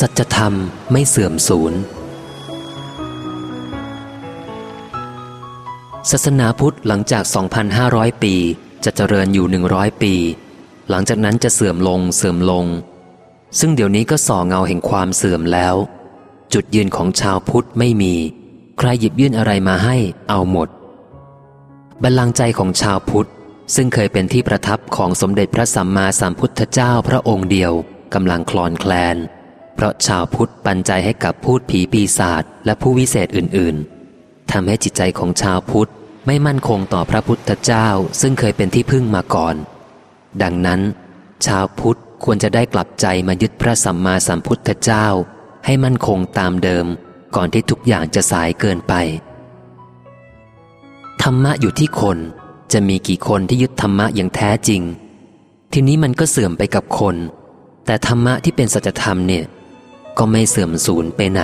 สัจธรรมไม่เสื่อมสูญ ศาสนาพุทธหลังจาก 2,500 ปี จะเจริญอยู่ 100 ปี หลังจากนั้นจะเสื่อมลงเสื่อมลง ซึ่งเดี๋ยวนี้ก็ส่อเงาแห่งความเสื่อมแล้ว จุดยืนของชาวพุทธไม่มี ใครหยิบยื่นอะไรมาให้เอาหมด บัลลังก์ใจของชาวพุทธ ซึ่งเคยเป็นที่ประทับของสมเด็จพระสัมมาสัมพุทธเจ้าพระองค์เดียวกำลังคลอนแคลน เพราะชาวพุทธปันใจให้กับพูดผีปีศาจและผู้วิเศษอื่น ๆทำให้จิตใจของชาวพุทธไม่มั่นคงต่อพระพุทธเจ้าซึ่งเคยเป็นที่พึ่งมาก่อน ดังนั้น ชาวพุทธควรจะได้กลับใจมายึดพระสัมมาสัมพุทธเจ้า ให้มั่นคงตามเดิม ก่อนที่ทุกอย่างจะสายเกินไป ธรรมะอยู่ที่คนจะมีกี่คนที่ยึดธรรมะอย่างแท้จริง ทีนี้มันก็เสื่อมไปกับคน แต่ธรรมะที่เป็นสัจธรรมเนี่ย ก็ไม่เสื่อมสูญไปไหน